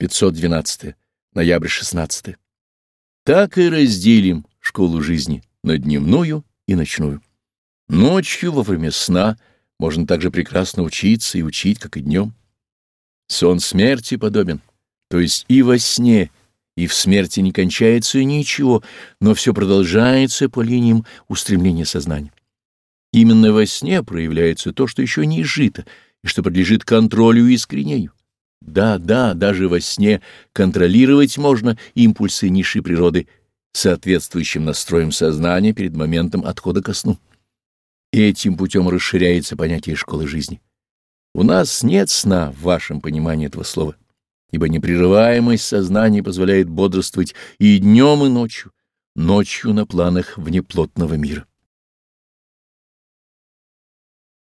512. Ноябрь 16. Так и разделим школу жизни на дневную и ночную. Ночью во время сна можно также прекрасно учиться и учить, как и днем. Сон смерти подобен, то есть и во сне, и в смерти не кончается ничего, но все продолжается по линиям устремления сознания. Именно во сне проявляется то, что еще не изжито, и что подлежит контролю и искренению. Да, да, даже во сне контролировать можно импульсы низшей природы соответствующим настроем сознания перед моментом отхода ко сну. Этим путем расширяется понятие школы жизни. У нас нет сна в вашем понимании этого слова, ибо непрерываемость сознания позволяет бодрствовать и днем, и ночью, ночью на планах внеплотного мира.